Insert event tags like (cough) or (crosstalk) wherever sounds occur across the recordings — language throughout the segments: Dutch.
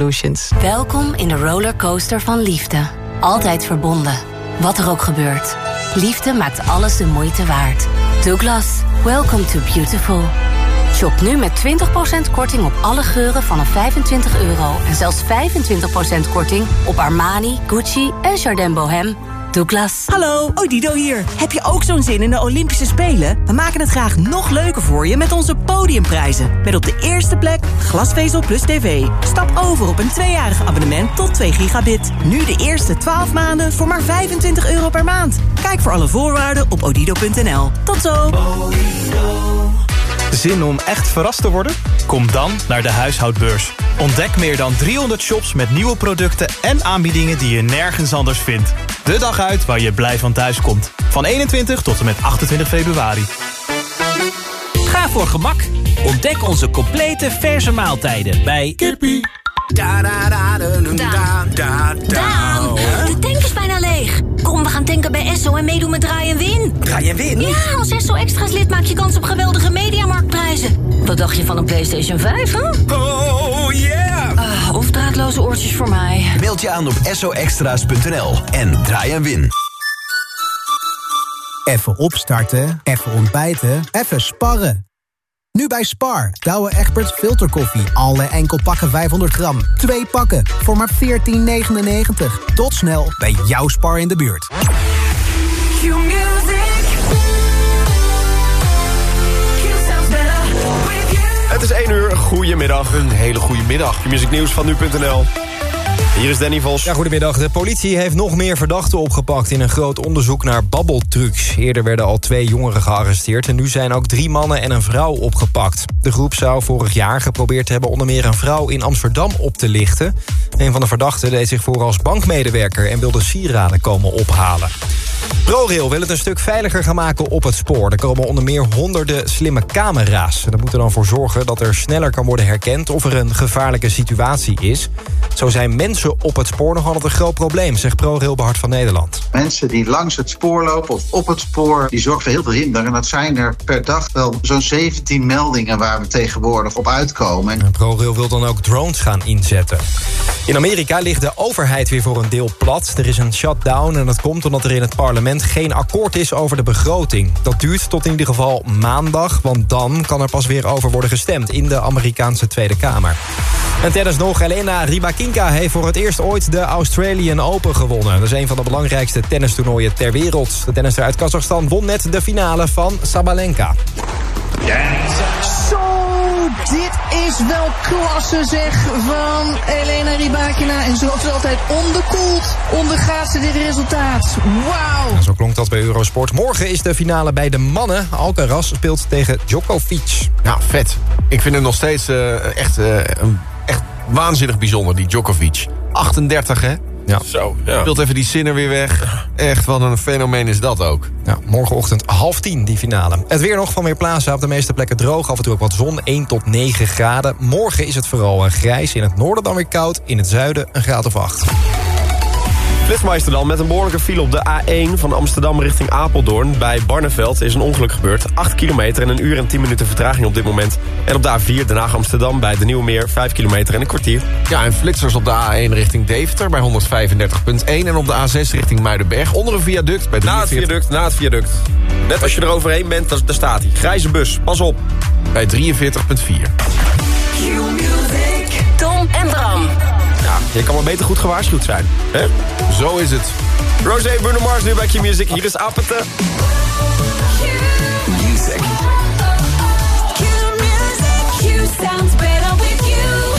Solutions. Welkom in de rollercoaster van liefde. Altijd verbonden. Wat er ook gebeurt. Liefde maakt alles de moeite waard. Douglas, welcome to beautiful. Shop nu met 20% korting op alle geuren vanaf 25 euro. En zelfs 25% korting op Armani, Gucci en Jardin Bohem. Douglas. Hallo, Odido hier. Heb je ook zo'n zin in de Olympische Spelen? We maken het graag nog leuker voor je met onze podiumprijzen. Met op de eerste plek glasvezel plus tv. Stap over op een tweejarig abonnement tot 2 gigabit. Nu de eerste 12 maanden voor maar 25 euro per maand. Kijk voor alle voorwaarden op odido.nl. Tot zo. Zin om echt verrast te worden? Kom dan naar de huishoudbeurs. Ontdek meer dan 300 shops met nieuwe producten en aanbiedingen die je nergens anders vindt. De dag uit waar je blij van thuis komt. Van 21 tot en met 28 februari. Ga voor gemak. Ontdek onze complete verse maaltijden bij Kippie. Daan, de tank is bijna leeg. Kom, we gaan tanken bij Esso en meedoen met Draai en Win. Draai en Win? Ja, als Esso Extra's lid maak je kans op geweldige mediamarktprijzen. Wat dacht je van een PlayStation 5, hè? Oh, yeah! Uh, of draadloze oortjes voor mij. Meld je aan op essoextra's.nl en draai en win. Even opstarten, even ontbijten, even sparren. Nu bij Spar. Douwe Egberts filterkoffie. Alle enkel pakken 500 gram. Twee pakken voor maar 14,99. Tot snel bij jouw Spar in de buurt. Het is 1 uur. Goedemiddag. Een hele goede middag. Music Nieuws van nu.nl. Hier is Danny Vos. Ja, goedemiddag. De politie heeft nog meer verdachten opgepakt... in een groot onderzoek naar babbeltrucs. Eerder werden al twee jongeren gearresteerd... en nu zijn ook drie mannen en een vrouw opgepakt. De groep zou vorig jaar geprobeerd hebben... onder meer een vrouw in Amsterdam op te lichten. Een van de verdachten deed zich voor als bankmedewerker... en wilde sieraden komen ophalen. ProRail wil het een stuk veiliger gaan maken op het spoor. Er komen onder meer honderden slimme camera's. Dat moet er dan voor zorgen dat er sneller kan worden herkend... of er een gevaarlijke situatie is. Zo zijn mensen op het spoor nog altijd een groot probleem... zegt ProRail Behart van Nederland. Mensen die langs het spoor lopen of op het spoor... die zorgen voor heel veel hinder. En dat zijn er per dag wel zo'n 17 meldingen... waar we tegenwoordig op uitkomen. En ProRail wil dan ook drones gaan inzetten. In Amerika ligt de overheid weer voor een deel plat. Er is een shutdown en dat komt omdat er in het parlement geen akkoord is over de begroting. Dat duurt tot in ieder geval maandag, want dan kan er pas weer over worden gestemd in de Amerikaanse Tweede Kamer. En tennis nog, Elena Rybakina heeft voor het eerst ooit de Australian Open gewonnen. Dat is een van de belangrijkste tennistoernooien ter wereld. De tennister uit Kazachstan won net de finale van Sabalenka. Zo, dit is wel klasse zeg van Elena Rybakina. En zoals altijd onderkoeld ondergaat ze dit resultaat. Wauw. Zo klonk dat bij Eurosport. Morgen is de finale bij de mannen. Alcaraz speelt tegen Djokovic. Ja, vet. Ik vind het nog steeds uh, echt, uh, echt waanzinnig bijzonder, die Djokovic. 38, hè? Ja. Zo, ja. Speelt even die zinner weer weg. Echt, wat een fenomeen is dat ook. Ja, morgenochtend half tien, die finale. Het weer nog van meer plaatsen. Op de meeste plekken droog. Af en toe ook wat zon. 1 tot 9 graden. Morgen is het vooral grijs. In het noorden dan weer koud. In het zuiden een graad of 8. Flitsmeister dan met een behoorlijke file op de A1 van Amsterdam richting Apeldoorn. Bij Barneveld is een ongeluk gebeurd. 8 kilometer en een uur en 10 minuten vertraging op dit moment. En op de A4 Den Haag Amsterdam bij de Nieuwe Meer 5 kilometer en een kwartier. Ja, en flitsers op de A1 richting Deventer bij 135.1. En op de A6 richting Muidenberg onder een viaduct. Bij na het viaduct, na het viaduct. Net als je er overheen bent, daar staat hij. Grijze bus, pas op. Bij 43.4. Tom en Bram. Je kan maar beter goed gewaarschuwd zijn. hè? Zo is het. Rosé Bruno Mars nu bij Q-Music. Hier is Apete. Music. Q sounds better with you.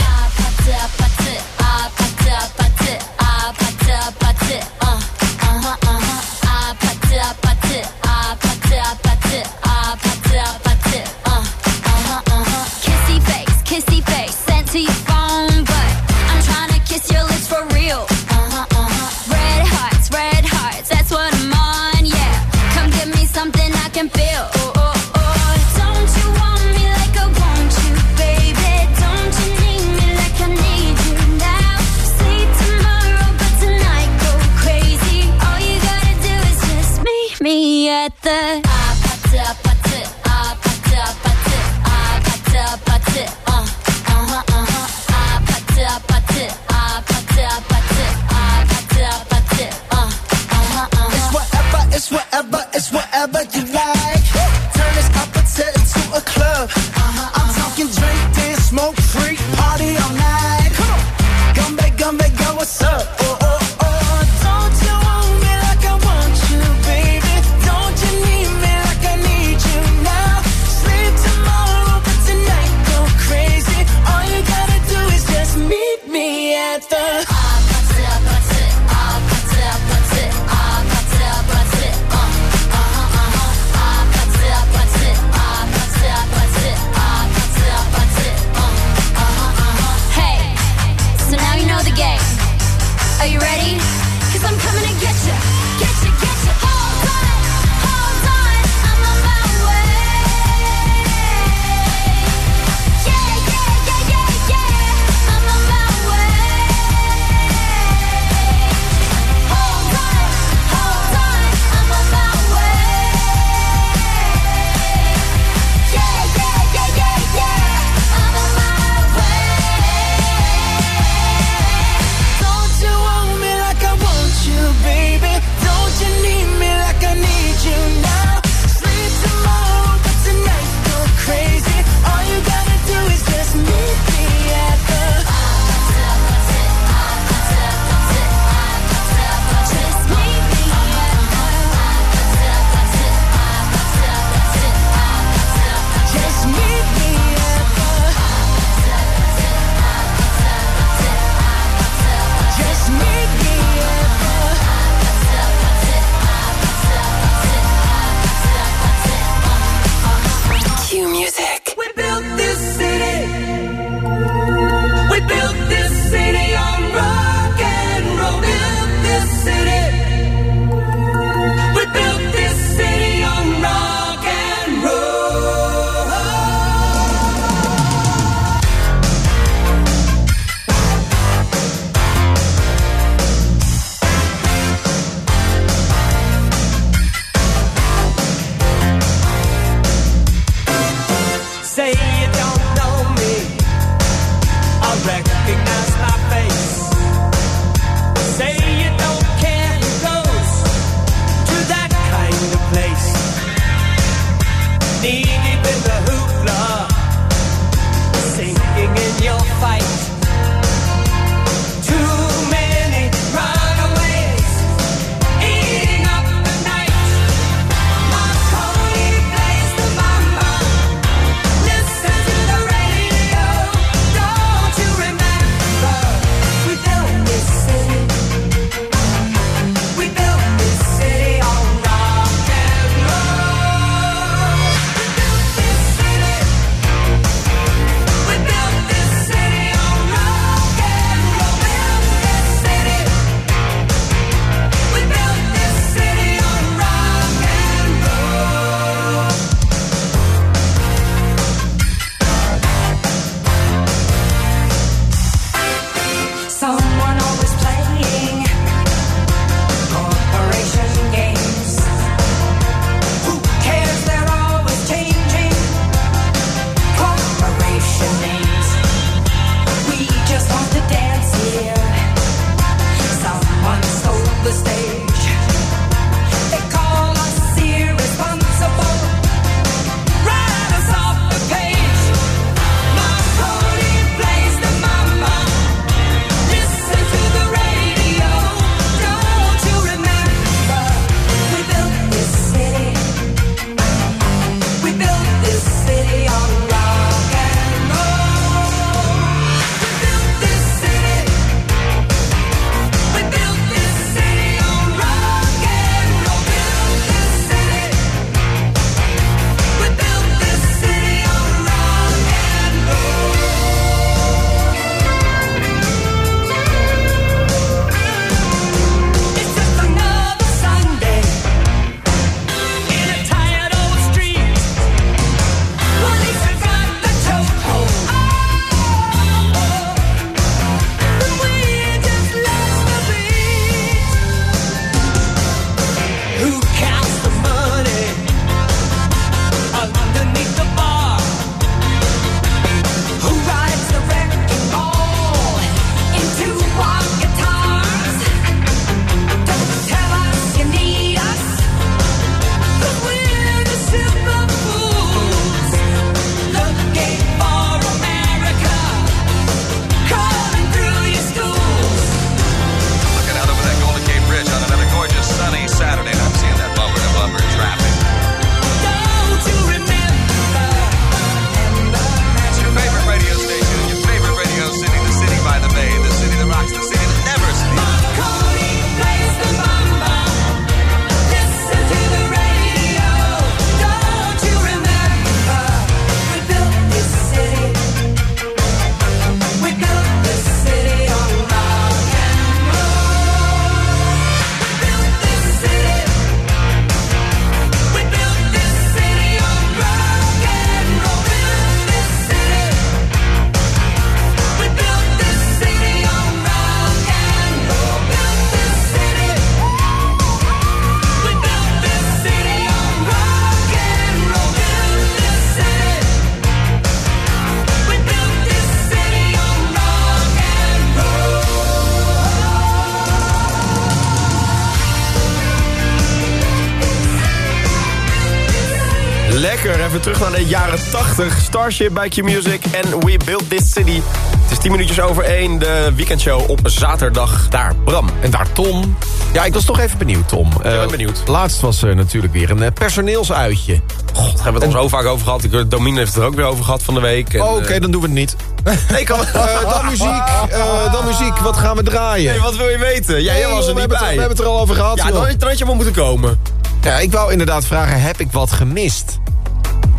Lekker, even terug naar de jaren 80. Starship bij Q-Music en We Built This City. Het is 10 minuutjes over 1, de weekendshow op zaterdag. Daar Bram. En daar Tom. Ja, ik was toch even benieuwd, Tom. Ik ben Eh, benieuwd. Laatst was er natuurlijk weer een eh, personeelsuitje. God, daar hebben we het al zo vaak over gehad. Ik, Domine heeft het er ook weer over gehad van de week. En, Oh, Oké, eh, dan doen we het niet. (laughs) nee, kan... Eh, dan muziek, eh, dan muziek. Wat gaan we draaien? Nee, wat wil je weten? Nee, jij was er niet bij. we hebben het er al over gehad, Ja, joh. dan, dan had je wel moeten komen. Ja, ik wou inderdaad vragen, heb ik wat gemist?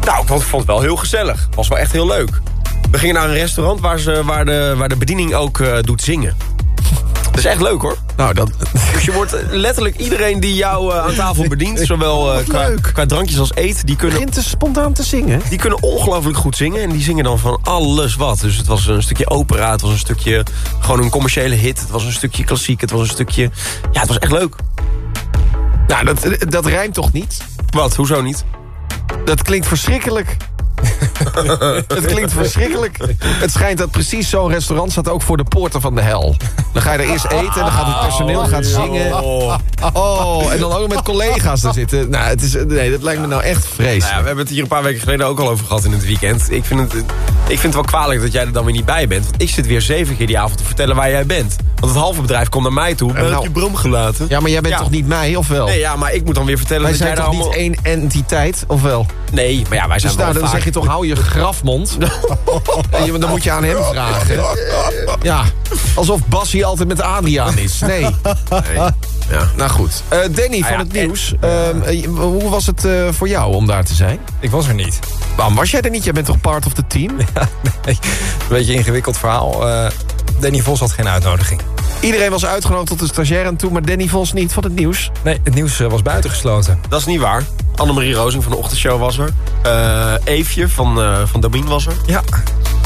Nou, ik vond het wel heel gezellig. Was wel echt heel leuk. We gingen naar een restaurant waar, ze, waar, de, waar de bediening ook eh, doet zingen. Dat is echt leuk hoor. Nou, dat... Dus je wordt eh, letterlijk iedereen die jou eh, aan tafel bedient... zowel qua, qua drankjes als eet... die kunnen, begint te spontaan te zingen. die kunnen ongelooflijk goed zingen. En die zingen dan van alles wat. Dus het was een stukje opera, het was een stukje... gewoon een commerciële hit. Het was een stukje klassiek, het was een stukje... Ja, het was echt leuk. Nou, dat, dat rijmt toch niet? Wat, hoezo niet? Dat klinkt verschrikkelijk. (laughs) het klinkt verschrikkelijk. Het schijnt dat precies zo'n restaurant staat ook voor de poorten van de hel. Dan ga je er eerst eten en dan gaat het personeel gaat zingen. Oh. Oh, en dan ook nog met collega's er zitten. Nou, het is, nee, dat lijkt me nou echt Nou vreselijk. ja, we hebben het hier een paar weken geleden ook al over gehad in het weekend. Ik vind, het, ik vind het wel kwalijk dat jij er dan weer niet bij bent. Want ik zit weer zeven keer die avond te vertellen waar jij bent. Want het halve bedrijf komt naar mij toe. Nou- op je brom gelaten. Ja, maar jij bent Ja. toch niet mij, of wel? Nee, ja, maar ik moet dan weer vertellen Wij dat zijn jij toch daar niet allemaal... één entiteit, of wel? Nee, maar ja, wij zijn Dus nou, dan vaak... zeg je toch, hou je grafmond. (laughs) En je- dan moet je aan hem vragen. Ja, alsof Bassie altijd met Adriaan is. Nee. Ja. Nou goed. Eh, Danny van ja, het nieuws. Ehm, eh, hoe was het eh, voor jou om daar te zijn? Ik was er niet. Waarom was jij er niet? Jij bent toch part of the team? (laughs) Nee, een beetje een ingewikkeld verhaal. Danny Vos had geen uitnodiging. Iedereen was uitgenodigd tot de stagiair en toe, maar Danny Vos niet van het nieuws. Nee, het nieuws eh, was buitengesloten. Dat is niet waar. Annemarie Rozing van de ochtendshow was er. Eh Eefje van, eh van Domien was er. Ja.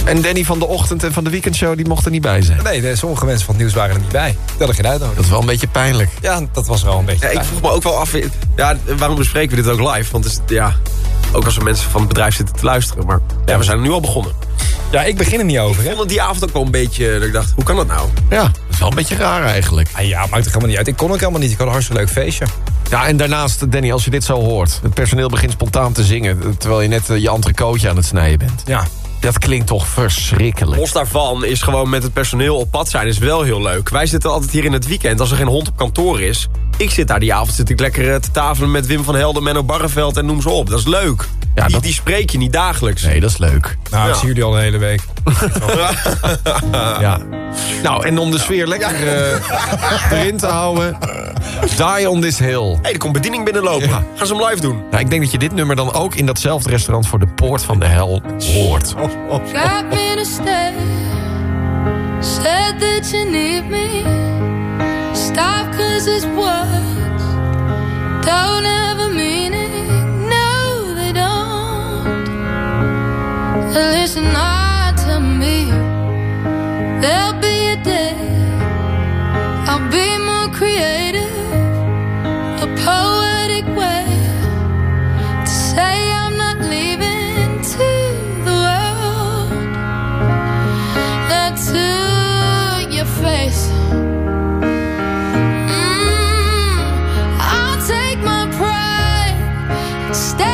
En Danny van de ochtend en van de weekendshow, die mocht er niet bij zijn. Nee, de, sommige mensen van het nieuws waren er niet bij. Die hadden geen uitnodiging. Dat is wel een beetje pijnlijk. Ja, dat was wel een beetje Ja, ik vroeg me ook wel af... Ja, waarom bespreken we dit ook live? Want het is, ja, ook als er mensen van het bedrijf zitten te luisteren. Maar ja, we zijn er nu al begonnen. Ja, ik begin er niet over, Ik hè? vond het die avond ook wel een beetje... Dat ik dacht, hoe kan dat nou? Ja, dat is wel een beetje raar eigenlijk. Ah, ja, maakt er helemaal niet uit. Ik kon ook helemaal niet. Ik had een hartstikke leuk feestje. Ja, en daarnaast, Danny, als je dit zo hoort... het personeel begint spontaan te zingen... terwijl je net eh, je entrecootje aan het snijden bent. Ja. Dat klinkt toch verschrikkelijk. Los daarvan is gewoon met het personeel op pad zijn is wel heel leuk. Wij zitten altijd hier in het weekend als er geen hond op kantoor is. Ik zit daar die avond zit ik lekker eh, te tafelen met Wim van Helden, Menno Barreveld en noem ze op. Dat is leuk. Ja, die, dat- die spreek je niet dagelijks. Nee, dat is leuk. Nou, ik zie jullie al de hele week. Ja. (laughs) Nou, en om de sfeer lekker eh, erin te houden... Die on this hill. Hé, er komt bediening binnenlopen. Ja. Gaan ze hem live doen. Nou, ik denk dat je dit nummer dan ook in datzelfde restaurant... voor de poort van de hel hoort. Got me to stay. Said that you need me. Stop cause it's words. Don't have a meaning. No, they don't. Listen hard to me. There'll be a day. I'll be more creative. Stay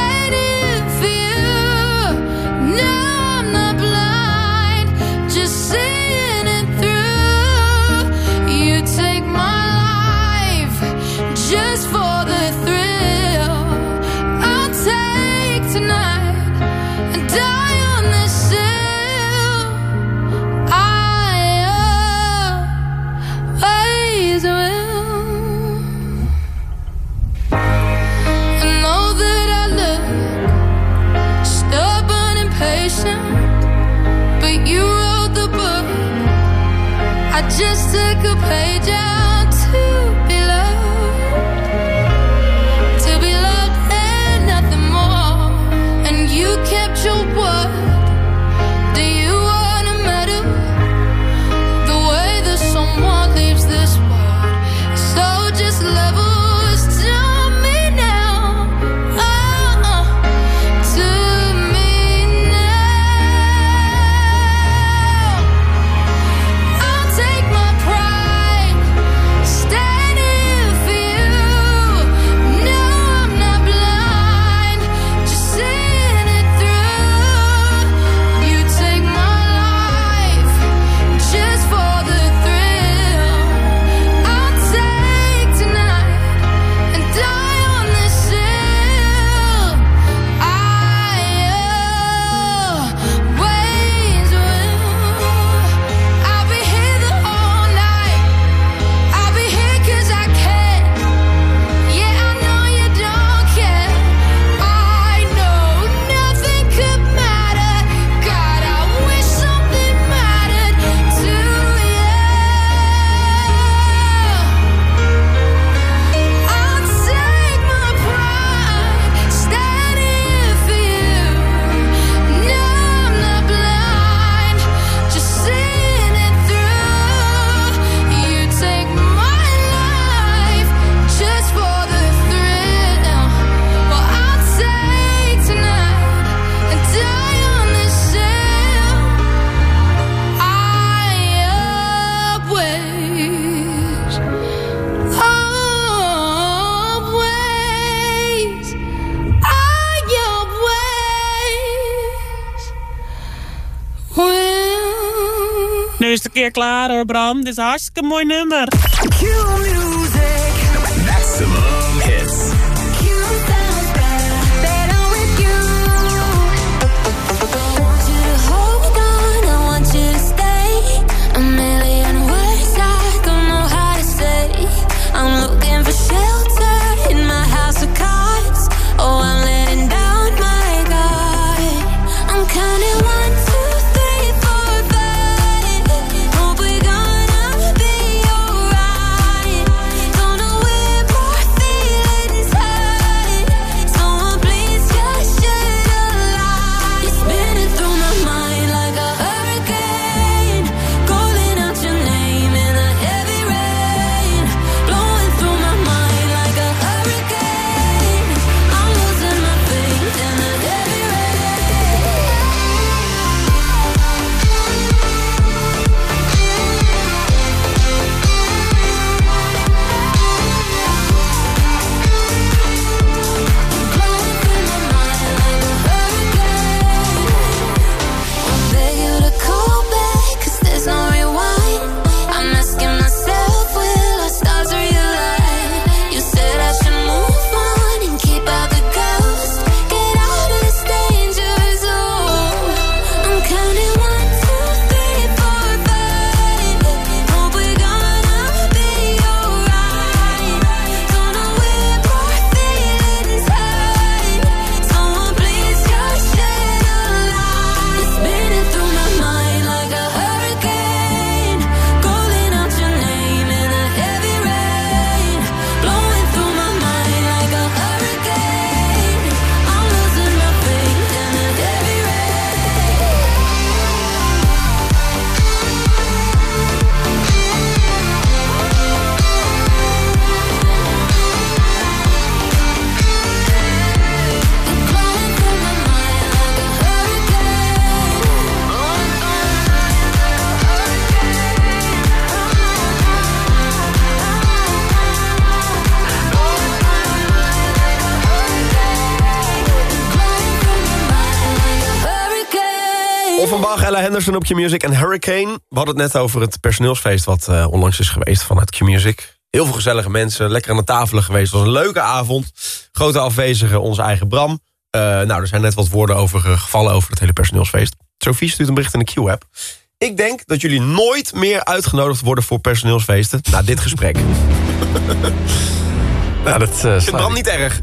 Dit is hartstikke mooi nummer. Henderson op Q-Music en Hurricane. We hadden het net over het personeelsfeest wat eh, onlangs is geweest vanuit Q-Music. Heel veel gezellige mensen, lekker aan de tafelen geweest. Het was een leuke avond. Grote afwezige, onze eigen Bram. Eh, nou, er zijn net wat woorden over gevallen over het hele personeelsfeest. Sophie stuurt een bericht in de Q-app. Ik denk dat jullie nooit meer uitgenodigd worden voor personeelsfeesten... na dit gesprek. (laughs) Nou, dat uh, vind Bram niet erg.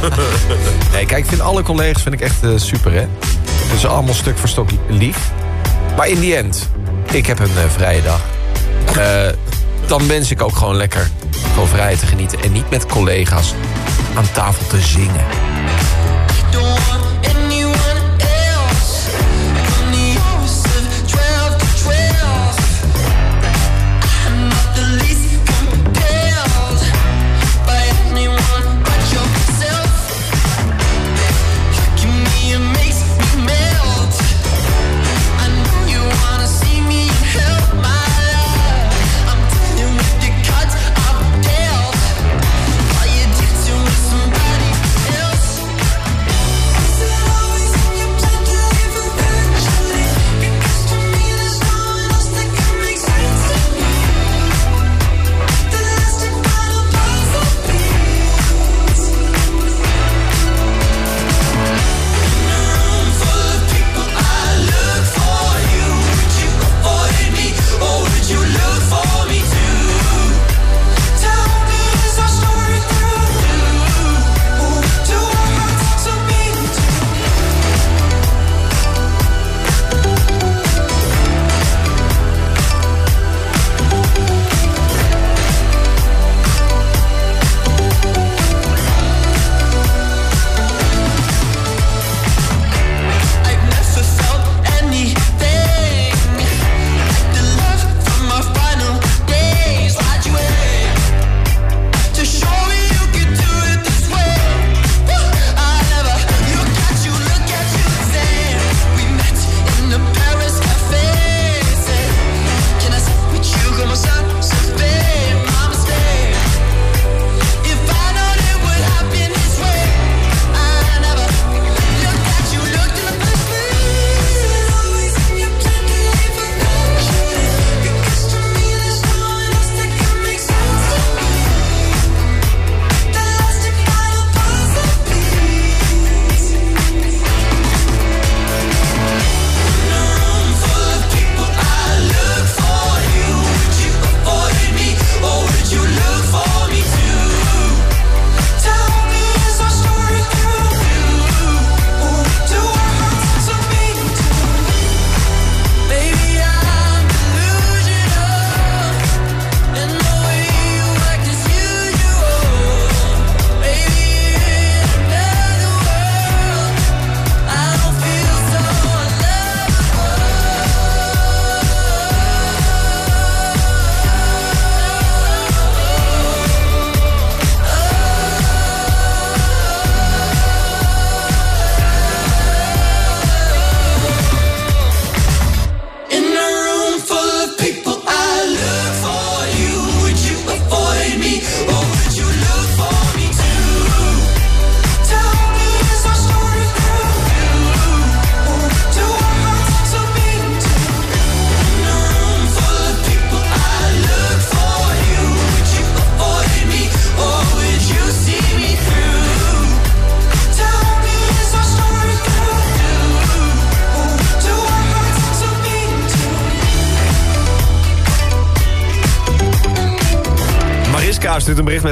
(laughs) nee, kijk, ik vind alle collega's vind ik echt super, hè. Het is allemaal stuk voor stok lief. Maar in die end, ik heb een eh, vrije dag. Eh, dan wens ik ook gewoon lekker gewoon vrij te genieten. En niet met collega's aan tafel te zingen.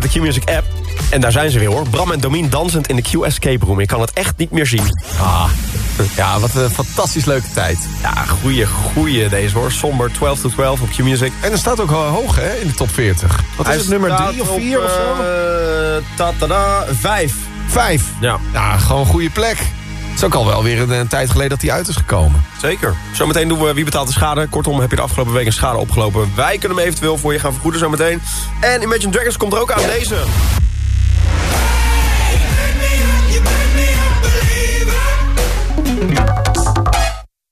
Met de Q-Music app. En daar zijn ze weer hoor. Bram en Domien dansend in de Q Escape Room. Ik kan het echt niet meer zien. Ah, ja, wat een fantastisch leuke tijd. Ja, goeie, goeie deze hoor. Somber 12 to 12 op Q-Music. En er staat ook hoog hè, in de top 40. Wat is het, nummer staat 3 of op, 4 of zo? eh, ta-ta-da, vijf. Vijf. Ja. Ja, gewoon een goede plek. Het is ook al wel weer een, een tijd geleden dat hij uit is gekomen. Zeker. Zometeen doen we Wie betaalt de schade. Kortom, heb je de afgelopen week een schade opgelopen. Wij kunnen hem eventueel voor je gaan vergoeden zometeen. En Imagine Dragons komt er ook aan deze.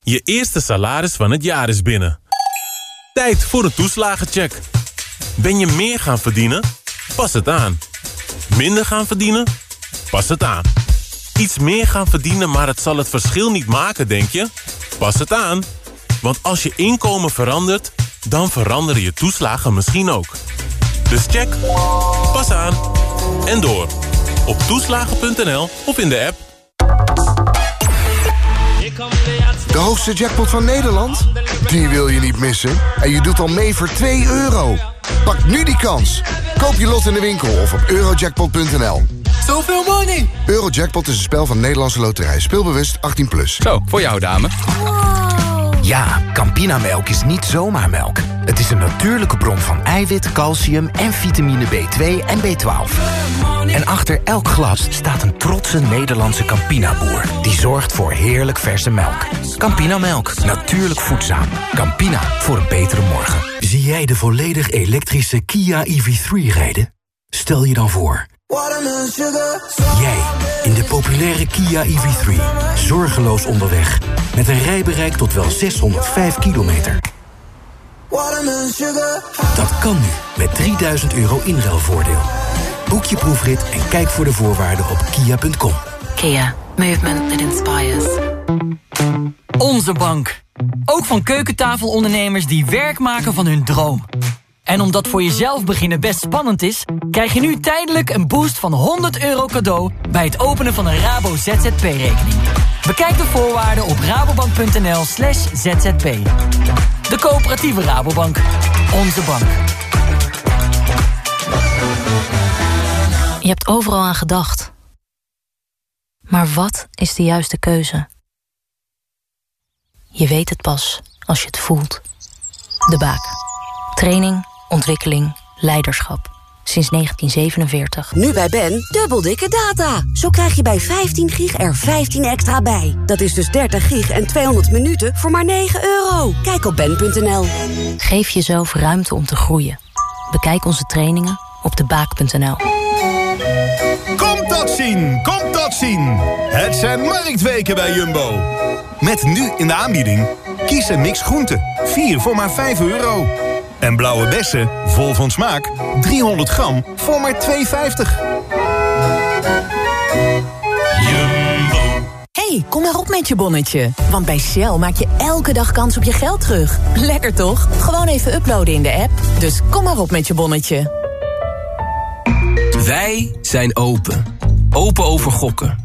Je eerste salaris van het jaar is binnen. Tijd voor een toeslagencheck. Ben je meer gaan verdienen? Pas het aan. Minder gaan verdienen? Pas het aan. Iets meer gaan verdienen, maar het zal het verschil niet maken, denk je? Pas het aan. Want als je inkomen verandert, dan veranderen je toeslagen misschien ook. Dus check, pas aan en door. Op toeslagen.nl of in de app. De hoogste jackpot van Nederland? Die wil je niet missen. En je doet al mee voor 2 euro. Pak nu die kans. Koop je lot in de winkel of op eurojackpot.nl. Zoveel money! Eurojackpot is een spel van Nederlandse Loterij. Speelbewust 18+. Plus. Zo, voor jou dame. Ja, Campinamelk is niet zomaar melk. Het is een natuurlijke bron van eiwit, calcium en vitamine B2 en B12. En achter elk glas staat een trotse Nederlandse Campina-boer... die zorgt voor heerlijk verse melk. Campinamelk, natuurlijk voedzaam. Campina, voor een betere morgen. Zie jij de volledig elektrische Kia EV3 rijden? Stel je dan voor... Jij in de populaire Kia EV3. Zorgeloos onderweg. Met een rijbereik tot wel 605 kilometer. Dat kan nu met 3000 euro inruilvoordeel. Boek je proefrit en kijk voor de voorwaarden op kia.com. Kia, movement that inspires. Onze bank. Ook van keukentafelondernemers die werk maken van hun droom. En omdat voor jezelf beginnen best spannend is... krijg je nu tijdelijk een boost van 100 euro cadeau... bij het openen van een Rabo ZZP-rekening. Bekijk de voorwaarden op rabobank.nl slash zzp. De coöperatieve Rabobank. Onze bank. Je hebt overal aan gedacht. Maar wat is de juiste keuze? Je weet het pas als je het voelt. De Baak. Training, ontwikkeling, leiderschap. Sinds 1947. Nu bij Ben, dubbel dikke data. Zo krijg je bij 15 gig er 15 extra bij. Dat is dus 30 gig en 200 minuten voor maar 9 euro. Kijk op ben.nl. Geef jezelf ruimte om te groeien. Bekijk onze trainingen op debaak.nl. Komt dat zien, komt dat zien. Het zijn marktweken bij Jumbo. Met nu in de aanbieding. Kies een mix groenten. 4 voor maar 5 euro. En blauwe bessen, vol van smaak. 300 gram voor maar 2,50. hey, kom maar op met je bonnetje. Want bij Shell maak je elke dag kans op je geld terug. Lekker toch? Gewoon even uploaden in de app. Dus kom maar op met je bonnetje. Wij zijn open. Open over gokken.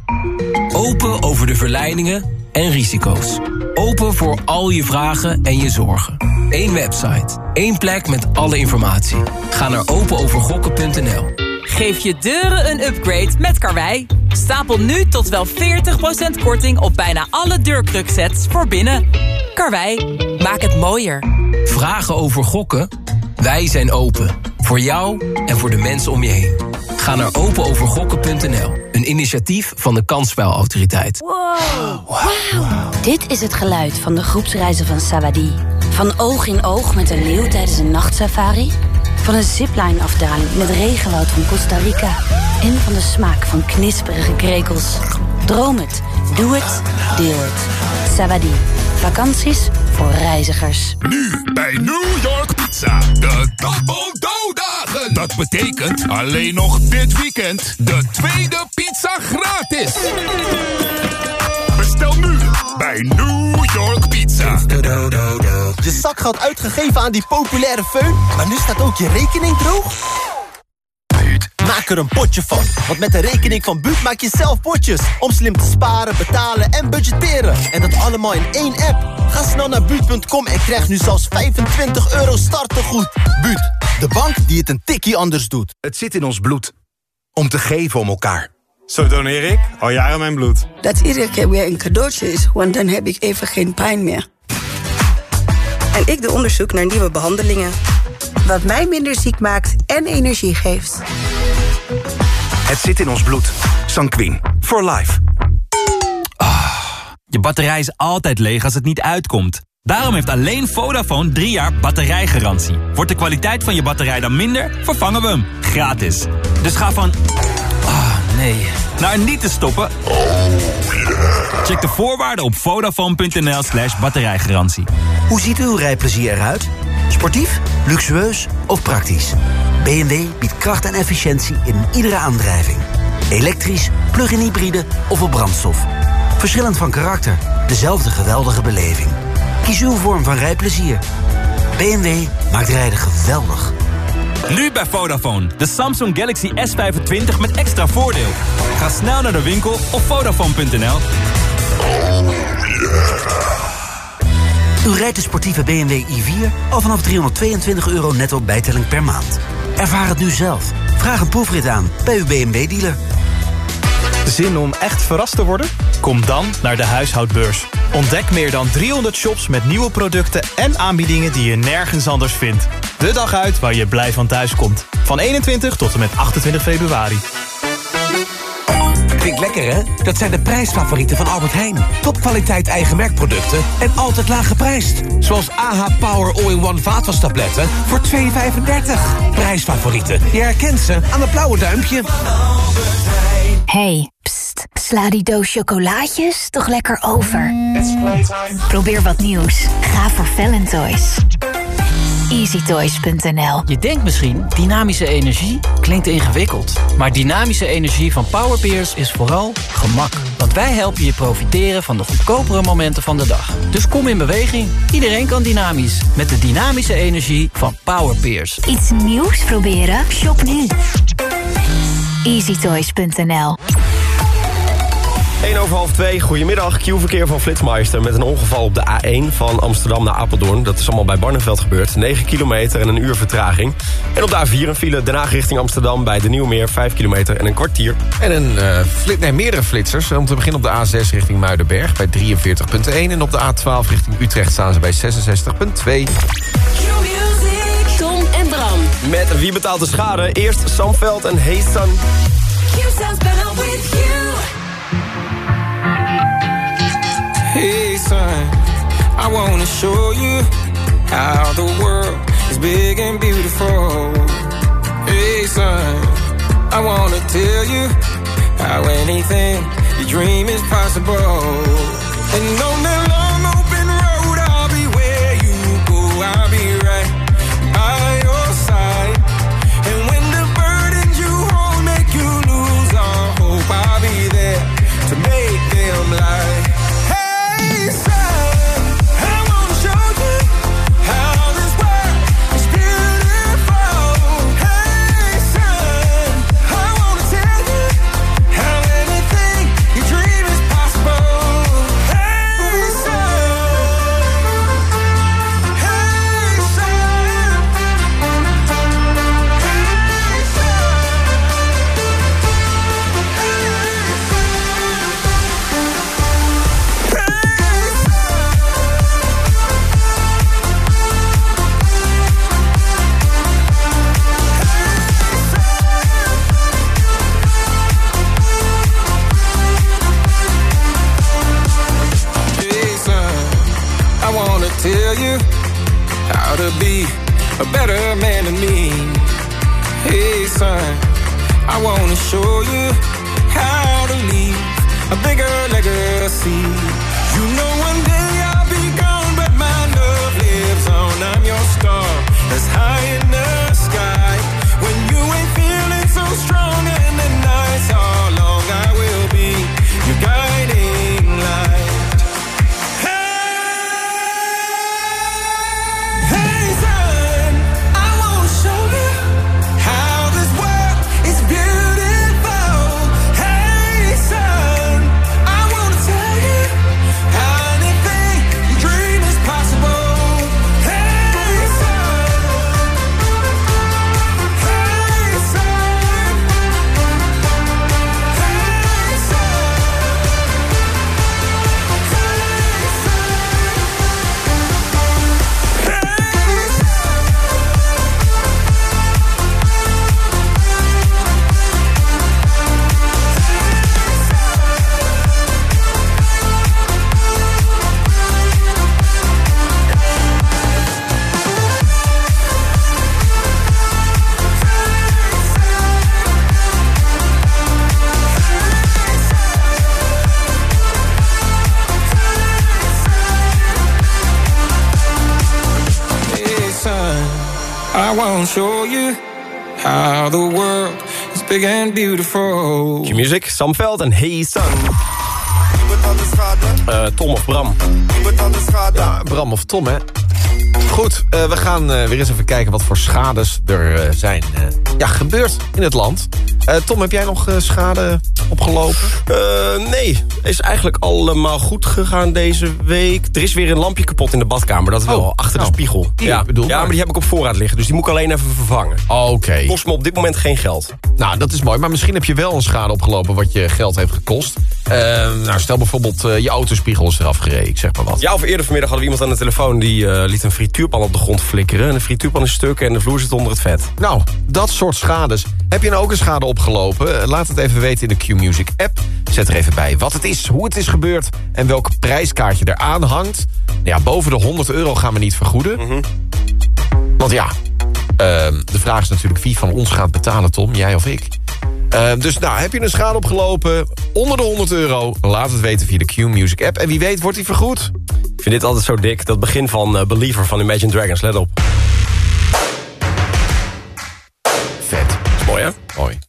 Open over de verleidingen en risico's. Open voor al je vragen en je zorgen. Eén website. één plek met alle informatie. Ga naar openovergokken.nl. Geef je deuren een upgrade met Karwei. Stapel nu tot wel 40% korting op bijna alle deurkruksets voor binnen. Karwei, maak het mooier. Vragen over gokken? Wij zijn open. Voor jou en voor de mensen om je heen. Ga naar openovergokken.nl. Een initiatief van de Kansspelautoriteit. Wow. Dit is het geluid van de groepsreizen van Savadi. Van oog in oog met een leeuw tijdens een nachtsafari. Van een zipline-afdaling in het regenwoud van Costa Rica. En van de smaak van knisperige krekels. Droom het, doe het, deel het. Savadi. Vakanties voor reizigers. Nu bij New York Pizza. De Double Dough-dagen. Dat betekent alleen nog dit weekend de tweede pizza gratis. Bestel nu bij New York Pizza. Je zakgeld uitgegeven aan die populaire föhn, maar nu staat ook je rekening droog? Maak er een potje van, want met de rekening van Buut maak je zelf potjes. Om slim te sparen, betalen en budgetteren. En dat allemaal in één app. Ga snel naar Buut.com en krijg nu zelfs 25 euro startegoed. Buut, De bank die het een tikkie anders doet. Het zit in ons bloed. Om te geven om elkaar. Zo doneer ik al jaren mijn bloed. Dat iedere keer weer een cadeautje is, want dan heb ik even geen pijn meer. En ik doe onderzoek naar nieuwe behandelingen. Wat mij minder ziek maakt en energie geeft. Het zit in ons bloed. Sanquin. For life. Je batterij is altijd leeg als het niet uitkomt. Daarom heeft alleen Vodafone drie jaar batterijgarantie. Wordt de kwaliteit van je batterij dan minder, vervangen we hem. Gratis. Dus ga van... Ah, nee. Naar niet te stoppen. Check de voorwaarden op vodafone.nl slash batterijgarantie. Hoe ziet uw rijplezier eruit? Sportief, luxueus of praktisch? BMW biedt kracht en efficiëntie in iedere aandrijving. Elektrisch, plug-in hybride of op brandstof. Verschillend van karakter, dezelfde geweldige beleving. Kies uw vorm van rijplezier. BMW maakt rijden geweldig. Nu bij Vodafone. De Samsung Galaxy S25 met extra voordeel. Ga snel naar de winkel of Vodafone.nl. U rijdt de sportieve BMW i4 al vanaf 322 euro netto bijtelling per maand. Ervaar het nu zelf. Vraag een proefrit aan bij uw BMW-dealer. Zin om echt verrast te worden? Kom dan naar de huishoudbeurs. Ontdek meer dan 300 shops met nieuwe producten en aanbiedingen die je nergens anders vindt. De dag uit waar je blij van thuis komt. Van 21 tot en met 28 februari. Klinkt lekker, hè? Dat zijn de prijsfavorieten van Albert Heijn. Topkwaliteit eigen merkproducten en altijd laag geprijsd. Zoals AH Power All-in-One vaatwastabletten voor 2,35. Prijsfavorieten. Je herkent ze aan het blauwe duimpje. Hey, pst, sla die doos chocolaatjes toch lekker over. Probeer wat nieuws. Ga voor Valentoys. EasyToys.nl Je denkt misschien, dynamische energie klinkt ingewikkeld. Maar dynamische energie van Powerpeers is vooral gemak. Want wij helpen je profiteren van de goedkopere momenten van de dag. Dus kom in beweging. Iedereen kan dynamisch. Met de dynamische energie van Powerpeers. Iets nieuws proberen? Shop nu. EasyToys.nl 1 over half 2, goedemiddag. Q-verkeer van Flitsmeister met een ongeval op de A1 van Amsterdam naar Apeldoorn. Dat is allemaal bij Barneveld gebeurd. 9 kilometer en een uur vertraging. En op de A4 een file Haag richting Amsterdam bij de Nieuwmeer. 5 kilometer en een kwartier. En een, uh, flit, nee, meerdere flitsers. Om te beginnen op de A6 richting Muidenberg bij 43.1. En op de A12 richting Utrecht staan ze bij 66.2. Tom en Bram. Met Wie betaalt de schade? Eerst Samveld en Hey Sun. Hey son, I wanna show you how the world is big and beautiful. Hey son, I wanna tell you how anything you dream is possible. And on that see. Sam Veld en Hey Sun. Eh, Tom of Bram? Ja, Bram of Tom, hè? Goed, eh, we gaan eh, weer eens even kijken wat voor schades er zijn ja, gebeurd in het land. Tom, heb jij nog schade Eh, nee, is eigenlijk allemaal goed gegaan deze week. Er is weer een lampje kapot in de badkamer, dat wel, Oh, achter nou, de spiegel. hier, ja. bedoel ja, maar. die heb ik op voorraad liggen, dus die moet ik alleen even vervangen. Oké. Kost me op dit moment geen geld. Nou, dat is mooi. Maar misschien heb je wel een schade opgelopen wat je geld heeft gekost. Eh, nou, stel bijvoorbeeld eh, je autospiegel is eraf gereden. Ik zeg maar wat. Ja, of eerder vanmiddag hadden we iemand aan de telefoon... die liet een frituurpan op de grond flikkeren. En de frituurpan is stuk en de vloer zit onder het vet. Nou, dat soort schades. Heb je nou ook een schade opgelopen? Eh, Laat het even weten in de Q-Music app. Zet er even bij wat het is, hoe het is gebeurd... en welk prijskaartje eraan hangt. Ja, boven de 100 euro gaan we niet vergoeden. Want ja, ehm, de vraag is natuurlijk wie van ons gaat betalen, Tom. Jij of ik? Ehm, dus nou, heb je een schade opgelopen onder de 100 euro? Laat het weten via de Q-Music app. En wie weet wordt die vergoed. Ik vind dit altijd zo dik. Dat begin van eh, Believer van Imagine Dragons. Let op. mooi,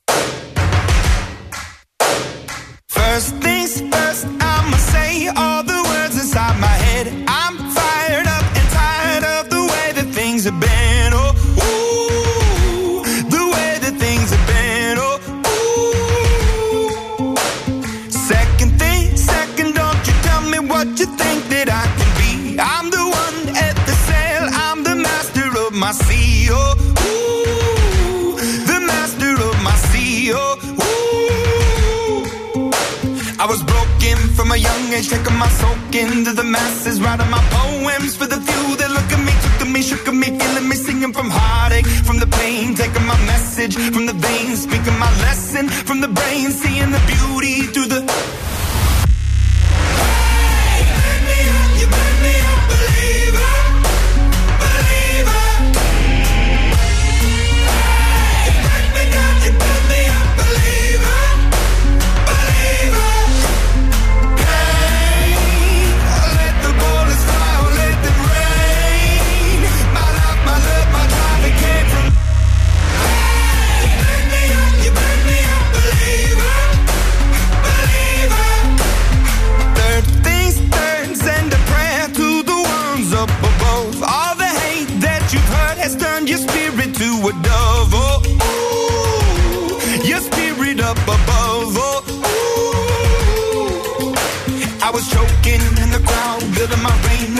from a young age, taking my soak into the masses, writing my poems for the few that look at me, took to me, shook at me, feeling me, singing from heartache, from the pain, taking my message from the veins, speaking my lesson from the brain, seeing the beauty through the.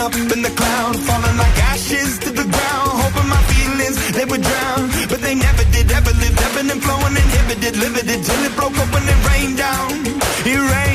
Up in the cloud, falling like ashes to the ground, hoping my feelings they would drown, but they never did. Ever lived, ebbing and flowing, inhibited, limited till it broke when it rained down. It rained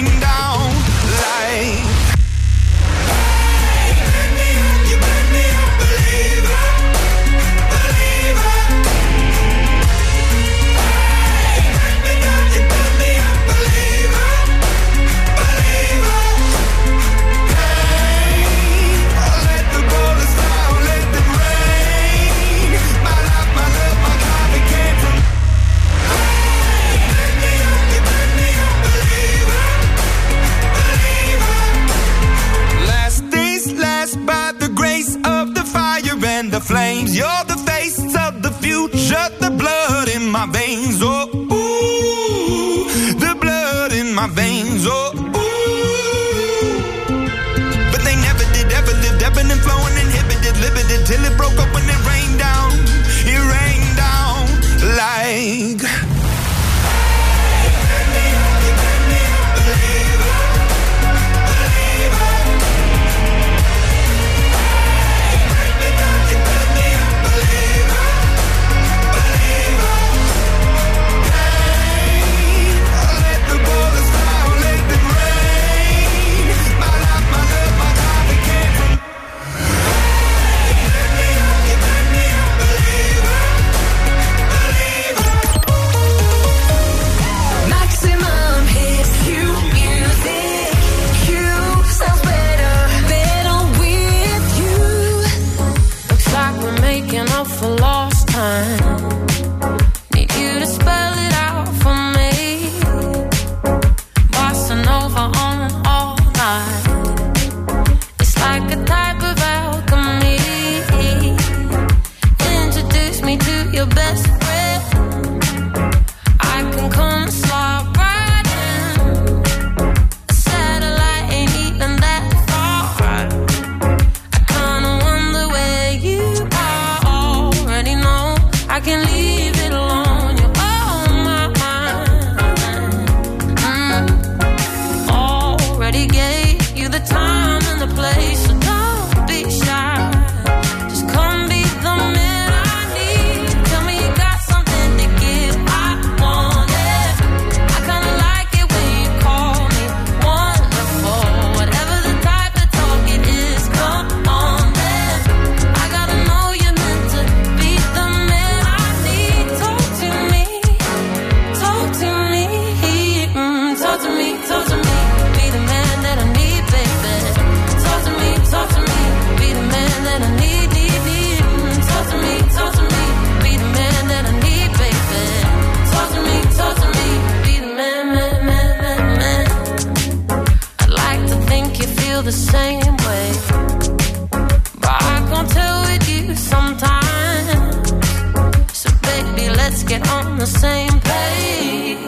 on the same page.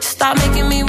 Stop making me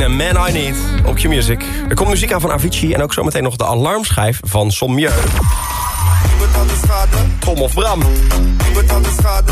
En Man I Need op Q-Music. Er komt muziek aan van Avicii en ook zometeen nog de alarmschijf van Sommieu. Tom of Bram?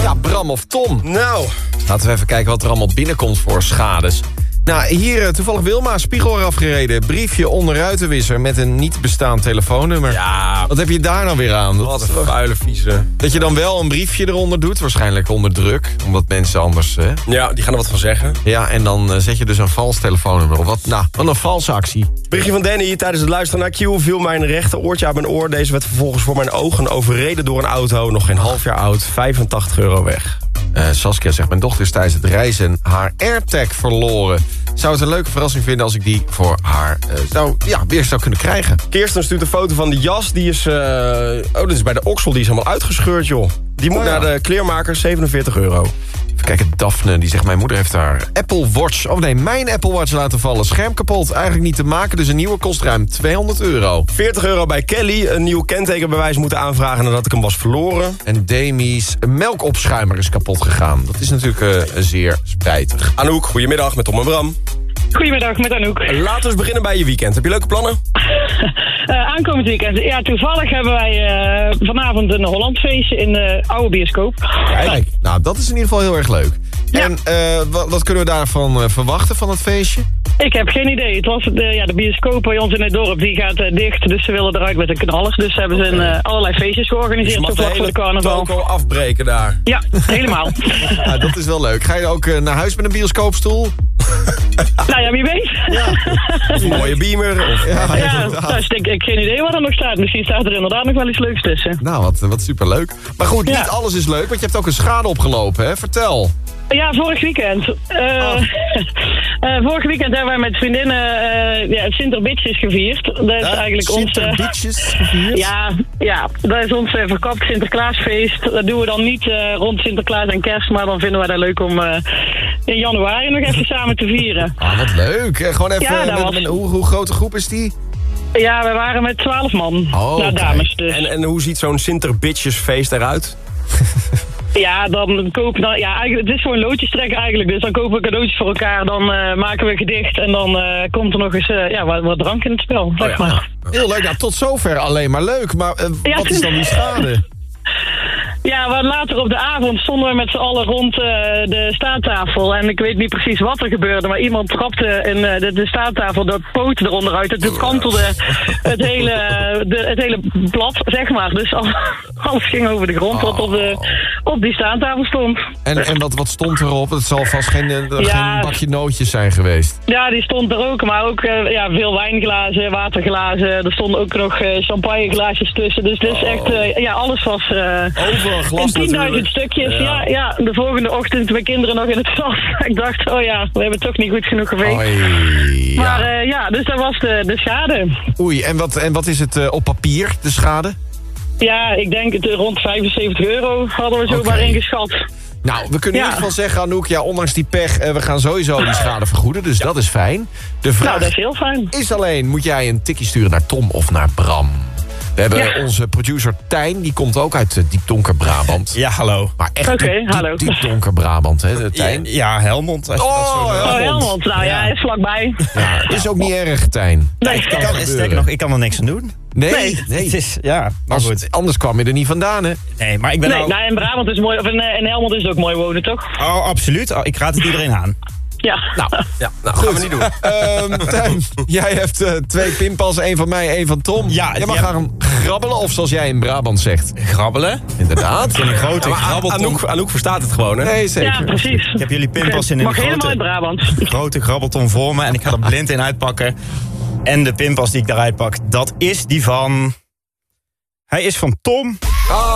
Ja, Bram of Tom. Nou. Laten we even kijken wat er allemaal binnenkomt voor schades. Nou, hier eh, toevallig Wilma, spiegel eraf gereden. Briefje onder ruitenwisser met een niet bestaand telefoonnummer. Ja. Wat heb je daar nou weer aan? Wat een vuile vieze. Dat je dan wel een briefje eronder doet, waarschijnlijk onder druk. Omdat mensen anders... Hè? Ja, die gaan er wat van zeggen. Ja, en dan eh, zet je dus een vals telefoonnummer op. Wat, nou, wat een valse actie. Berichtje van Danny tijdens het luisteren naar Q viel mijn rechter oortje uit mijn oor. Deze werd vervolgens voor mijn ogen overreden door een auto. Nog geen half jaar oud, 85 euro weg. Eh, Saskia zegt, mijn dochter is tijdens het reizen haar AirTag verloren. Zou het een leuke verrassing vinden als ik die voor haar eh, zou, ja, weer zou kunnen krijgen. Kirsten stuurt een foto van de jas. Die is, eh, oh, dit is bij de Oksel. Die is helemaal uitgescheurd, joh. Die moet Oh, ja. naar de kleermaker, 47 euro. Kijken, Daphne, die zegt... mijn moeder heeft haar Apple Watch... oh nee, mijn Apple Watch laten vallen. Scherm kapot, eigenlijk niet te maken... dus een nieuwe kost ruim 200 euro. 40 euro bij Kelly. Een nieuw kentekenbewijs moeten aanvragen nadat ik hem was verloren. En Demi's melkopschuimer is kapot gegaan. Dat is natuurlijk eh, zeer spijtig. Anouk, goedemiddag met Tom en Bram. Goedemiddag, met Anouk. Laten we eens beginnen bij je weekend. Heb je leuke plannen? (laughs) Eh, aankomend weekend. Ja, toevallig hebben wij eh, vanavond een Hollandfeestje in de oude bioscoop. Kijk, nou, dat is in ieder geval heel erg leuk. En eh, wat, wat kunnen we daarvan eh, verwachten van het feestje? Ik heb geen idee. Het was de, ja, de bioscoop bij ons in het dorp, die gaat eh, dicht. Dus ze willen eruit met een knaller. Dus hebben ze een, eh, allerlei feestjes georganiseerd. Dus vlak voor de carnaval. afbreken daar. Ja, helemaal. (laughs) Ja, dat is wel leuk. Ga je ook eh, naar huis met een bioscoopstoel? (laughs) nou ja, wie weet. Of een mooie beamer. Of... Ja, Ja, ik, ik heb geen idee wat er nog staat. Misschien staat er inderdaad nog wel iets leuks tussen. Nou, wat, wat superleuk. Maar goed, niet alles is leuk, want je hebt ook een schade opgelopen, hè? Vertel. Ja, vorig weekend. Eh, (laughs) eh, vorig weekend hebben wij met vriendinnen eh ja, Sinterbitches gevierd. Dat is Ja, eigenlijk ons... Sinterbitches gevierd? Ja, ja, dat is ons verkapt Sinterklaasfeest. Dat doen we dan niet eh, rond Sinterklaas en kerst, maar dan vinden wij dat leuk om eh, in januari nog even samen te vieren. Ah, wat leuk. Gewoon even, met- was- met- hoe, hoe grote groep is die? Ja, we waren met twaalf man. Oh, nou, dames dus. En, en hoe ziet zo'n Sinterbitchesfeest eruit? (laughs) Ja, dan kopen dan, ja, eigenlijk, het is gewoon loodjestrek eigenlijk. Dus dan kopen we cadeautjes voor elkaar, dan eh, maken we gedicht en dan eh, komt er nog eens eh, ja, wat, wat drank in het spel. Oh maar. Heel leuk. Nou, tot zover alleen maar leuk. Maar Ja, wat is dan die schade? (laughs) Ja, wat later op de avond stonden we met z'n allen rond eh, de staattafel. En ik weet niet precies wat er gebeurde, maar iemand trapte in eh, de, de staattafel de poot eronder uit. Het kantelde het hele, de, het hele blad, zeg maar. Dus al- (laughs) alles ging over de grond wat op, de, op die staattafel stond. En, en wat, wat stond erop? Het zal vast geen, eh, Ja. geen bakje nootjes zijn geweest. Ja, die stond er ook, maar ook ja, veel wijnglazen, waterglazen. Er stonden ook nog champagneglaasjes tussen. Dus dit is echt, ja, alles was glas in 10.000 natuurlijk. stukjes. Ja. Ja. De volgende ochtend mijn kinderen nog in het glas. (laughs) ik dacht, oh ja, we hebben toch niet goed genoeg geveegd. Oei, Maar ja. eh, ja, dus dat was de, de schade. Oei, en wat, en wat is het eh, op papier, de schade? Ja, ik denk het eh, rond 75 euro hadden we zo maar ingeschat. Nou, we kunnen Ja. in ieder geval zeggen, Anouk, ja, ondanks die pech, we gaan sowieso die schade vergoeden. Dus dat is fijn. De vraag Nou, dat is heel fijn. is alleen, moet jij een tikje sturen naar Tom of naar Bram? We hebben Ja. onze producer Tijn, die komt ook uit eh, diep donker Brabant. Ja, hallo. Maar echt Oké, diep, hallo. diep donker Brabant, hè, de Tijn? Ja, Helmond. Als je dat zo Oh, wil. Oh, Helmond. Nou ja, hij is vlakbij. Ja, is ook niet erg, Tijn. Nee. Ik kan, sterker nog, ik kan er niks aan doen. Nee, Nee. nee. Het is, ja, maar Als- goed. anders kwam je er niet vandaan, hè? Nee, maar ik ben Nee, nou... nou in Brabant is mooi, of in, eh, in Helmond is het ook mooi wonen, toch? Oh, absoluut. Oh, ik raad het iedereen aan. Ja. Nou, ja, nou gaan we niet doen. Ehm (laughs) Tijn, jij hebt eh, twee pinpas, één van mij, één van Tom. Ja, jij mag gaan grabbelen, of zoals jij in Brabant zegt. Grabbelen. Inderdaad. In een grote Ja, maar grabbelton. Anouk, Anouk verstaat het gewoon, hè? Nee, zeker. Ja, precies. Ik heb jullie pinpas in een Mag helemaal in grote, Brabant. (laughs) grote grabbelton voor me. En ik ga er blind in uitpakken. En de pinpas die ik daaruit pak, dat is die van... Hij is van Tom. Ah,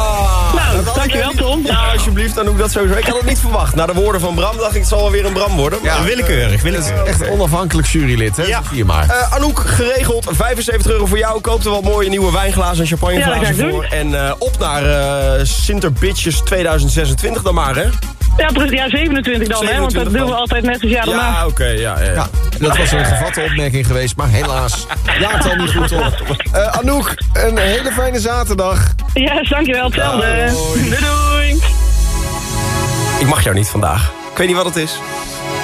dankjewel, Tom. Ja, alsjeblieft, Anouk, dat sowieso. Ik had het niet verwacht. Na de woorden van Bram dacht ik, het zal wel weer een Bram worden. Ja, willekeurig, willekeurig. Echt een onafhankelijk jurylid, hè? Ja. Zie je maar. Eh, Anouk, geregeld. 75 euro voor jou. Koopt er wat mooie nieuwe wijnglazen en champagneglazen ik voor. En eh, op naar eh Sinter Bitches 2026 dan maar, hè? Ja, precies. Ja, 27 dan, hè? Want dat 27 doen we altijd net als jaar daarna. Ja, oké, ja, ja. Ja, dat was een gevatte opmerking geweest, maar helaas. Ja, het al niet goed op. Eh, Anouk, een hele fijne zaterdag. Ja, dankjewel. Hetzelfde. Doei. Doei doei. Ik mag jou niet vandaag. Ik weet niet wat het is.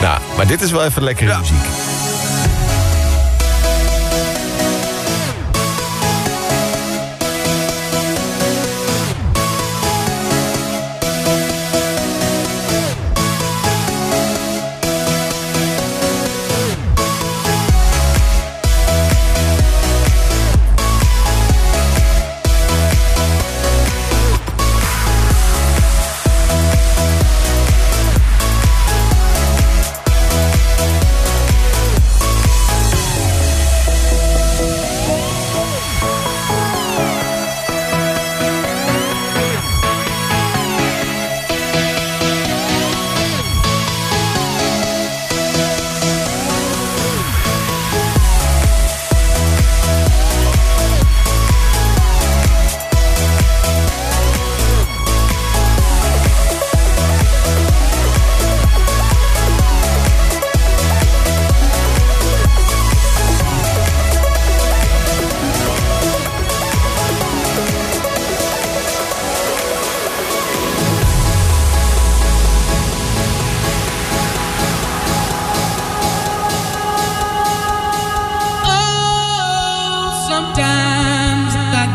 Nou, maar dit is wel even lekkere muziek.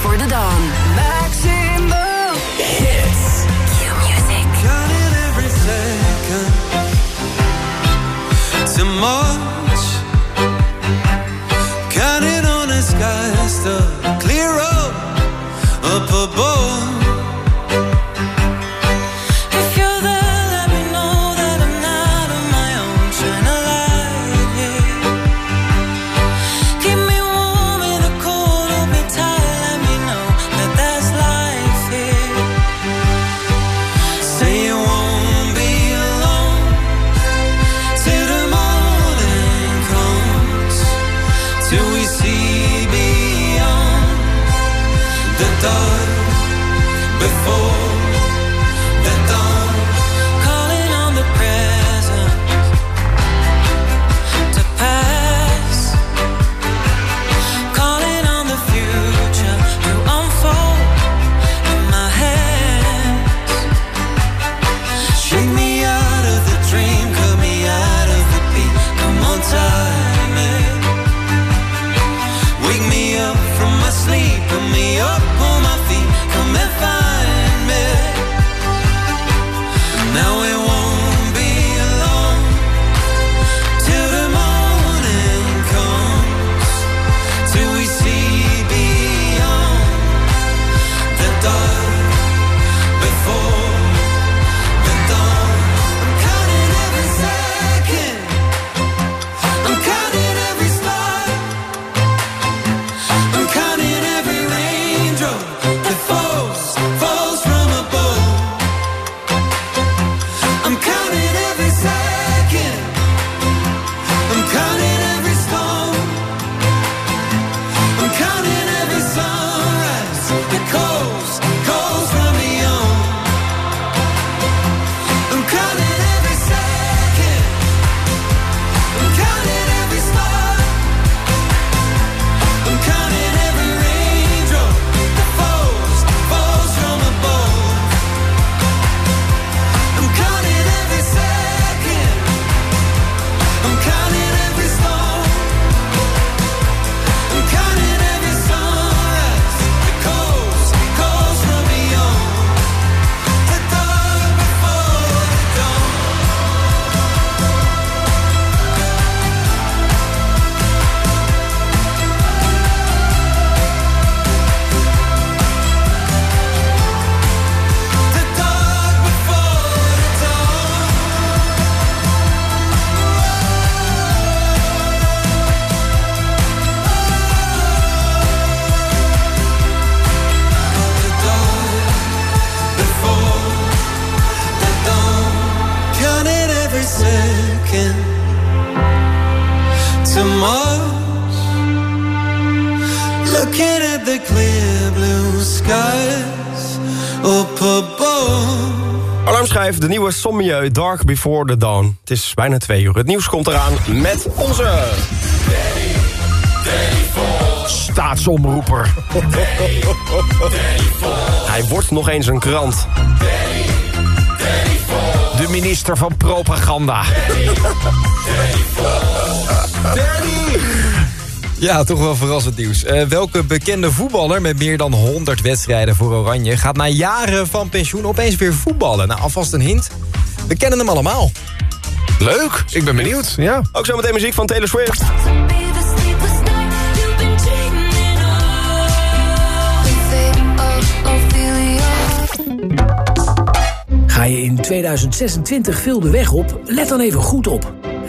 Before the Dawn. Sommieu Dark Before the Dawn. Het is bijna twee uur. Het nieuws komt eraan met onze... Staatsomroeper. Hij wordt nog eens een krant. De minister van propaganda. Ja, toch wel verrassend nieuws. Eh, welke bekende voetballer met meer dan 100 wedstrijden voor Oranje... gaat na jaren van pensioen opeens weer voetballen? Nou, alvast een hint. We kennen hem allemaal. Leuk, ik ben benieuwd. Ja. Ook zometeen muziek van Taylor Swift. Ga je in 2026 veel de weg op? Let dan even goed op.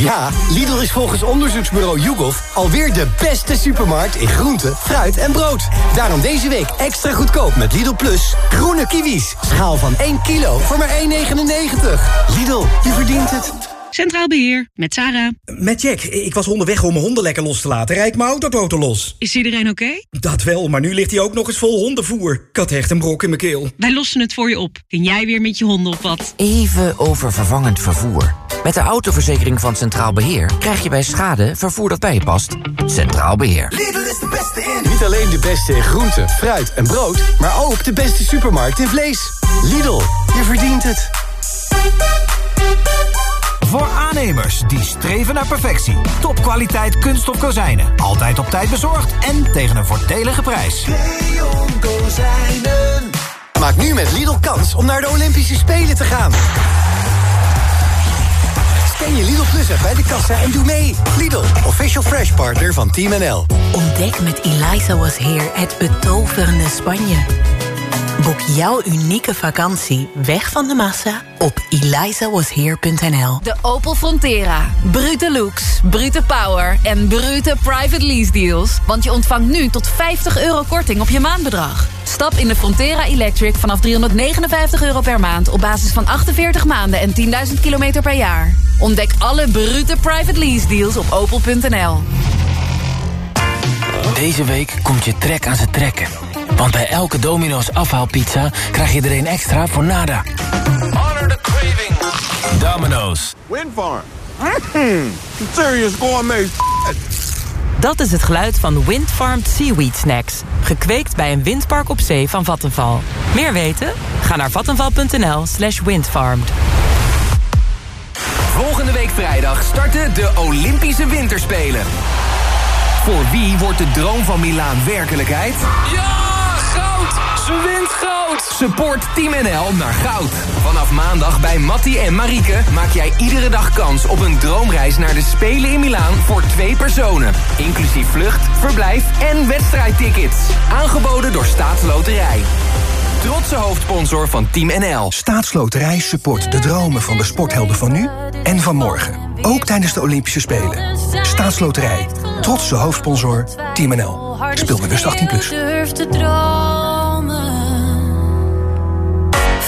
Ja, Lidl is volgens onderzoeksbureau YouGov alweer de beste supermarkt in groente, fruit en brood. Daarom deze week extra goedkoop met Lidl Plus groene kiwis. Schaal van 1 kilo voor maar 1,99. Lidl, je verdient het. Centraal Beheer, met Sarah. Met Jack. Ik was onderweg om mijn honden lekker los te laten. Rijd mijn autoboten los. Is iedereen oké? Dat wel, maar nu ligt hij ook nog eens vol hondenvoer. Ik had echt een brok in mijn keel. Wij lossen het voor je op. Kun jij weer met je honden op wat? Even over vervangend vervoer. Met de autoverzekering van Centraal Beheer krijg je bij schade vervoer dat bij je past. Centraal Beheer. Lidl is de beste in. Niet alleen de beste in groente, fruit en brood, maar ook de beste supermarkt in vlees. Lidl, je verdient het. Voor aannemers die streven naar perfectie. Topkwaliteit kunststof kozijnen. Altijd op tijd bezorgd en tegen een voordelige prijs. Leon Kozijnen. Maak nu met Lidl kans om naar de Olympische Spelen te gaan. Scan je Lidl Plus app bij de kassa en doe mee. Lidl, official fresh partner van Team NL. Ontdek met Eliza Was Here het betoverende Spanje. Boek jouw unieke vakantie weg van de massa op elizawasheer.nl. De Opel Frontera. Brute looks, brute power en brute private lease deals. Want je ontvangt nu tot 50 euro korting op je maandbedrag. Stap in de Frontera Electric vanaf 359 euro per maand... op basis van 48 maanden en 10.000 kilometer per jaar. Ontdek alle brute private lease deals op opel.nl. Deze week komt je trek aan zijn trekken. Want bij elke Domino's afhaalpizza krijg je er een extra voor nada. Honor the craving. Domino's. Windfarm. Mmm. Serious gourmet. Dat is het geluid van Windfarmed Seaweed Snacks. Gekweekt bij een windpark op zee van Vattenval. Meer weten? Ga naar vattenval.nl slash windfarmed. Volgende week vrijdag starten de Olympische Winterspelen. Voor wie wordt de droom van Milaan werkelijkheid? Ja, goud! Ze wint goud! Support Team NL naar goud. Vanaf maandag bij Mattie en Marieke maak jij iedere dag kans op een droomreis naar de Spelen in Milaan voor twee personen. Inclusief vlucht, verblijf en wedstrijdtickets. Aangeboden door Staatsloterij. Trotse hoofdsponsor van Team NL. Staatsloterij support de dromen van de sporthelden van nu en van morgen. Ook tijdens de Olympische Spelen. Staatsloterij. Trotse hoofdsponsor Team NL. Speel bewust 18+. Plus.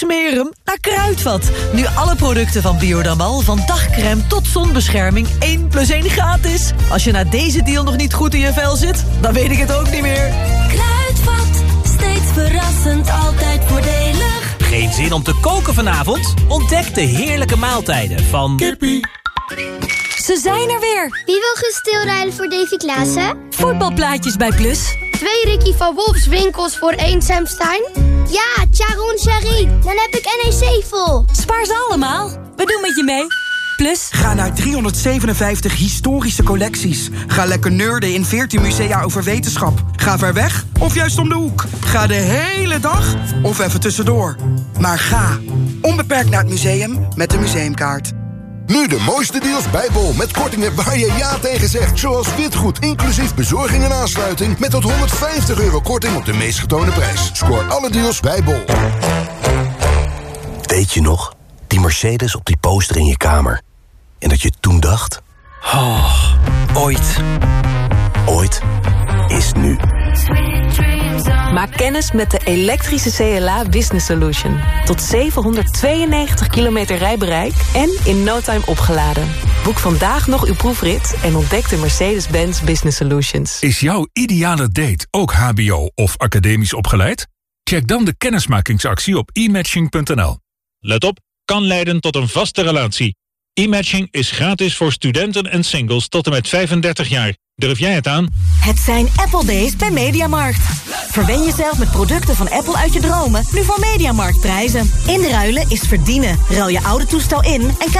Smeer hem naar Kruidvat. Nu alle producten van Biodamal, van dagcrème tot zonbescherming... 1 plus 1 gratis. Als je na deze deal nog niet goed in je vel zit, dan weet ik het ook niet meer. Kruidvat, steeds verrassend, altijd voordelig. Geen zin om te koken vanavond? Ontdek de heerlijke maaltijden van... Kippie. Ze zijn er weer. Wie wil gaan stilrijden voor Davy Klaassen? Voetbalplaatjes bij Plus. Twee Ricky van Wolfs winkels voor één Sam Stein? Ja, Charon Sherry. Dan heb ik NEC vol. Spaar ze allemaal. We doen met je mee. Plus? Ga naar 357 historische collecties. Ga lekker nerden in 14 musea over wetenschap. Ga ver weg of juist om de hoek. Ga de hele dag of even tussendoor. Maar ga onbeperkt naar het museum met de museumkaart. Nu de mooiste deals bij Bol. Met kortingen waar je ja tegen zegt. Zoals witgoed, inclusief bezorging en aansluiting. Met tot 150 euro korting op de meest getoonde prijs. Scoor alle deals bij Bol. Weet je nog? Die Mercedes op die poster in je kamer. En dat je toen dacht... Oh, ooit. Ooit is nu. Maak kennis met de elektrische CLA Business Solution. Tot 792 kilometer rijbereik en in no time opgeladen. Boek vandaag nog uw proefrit en ontdek de Mercedes-Benz Business Solutions. Is jouw ideale date ook hbo of academisch opgeleid? Check dan de kennismakingsactie op e-matching.nl. Let op, kan leiden tot een vaste relatie. E-matching is gratis voor studenten en singles tot en met 35 jaar. Durf jij het aan? Het zijn Apple Days bij Mediamarkt. Verwen jezelf met producten van Apple uit je dromen, nu voor Mediamarkt prijzen. Inruilen is verdienen. Ruil je oude toestel in en krijg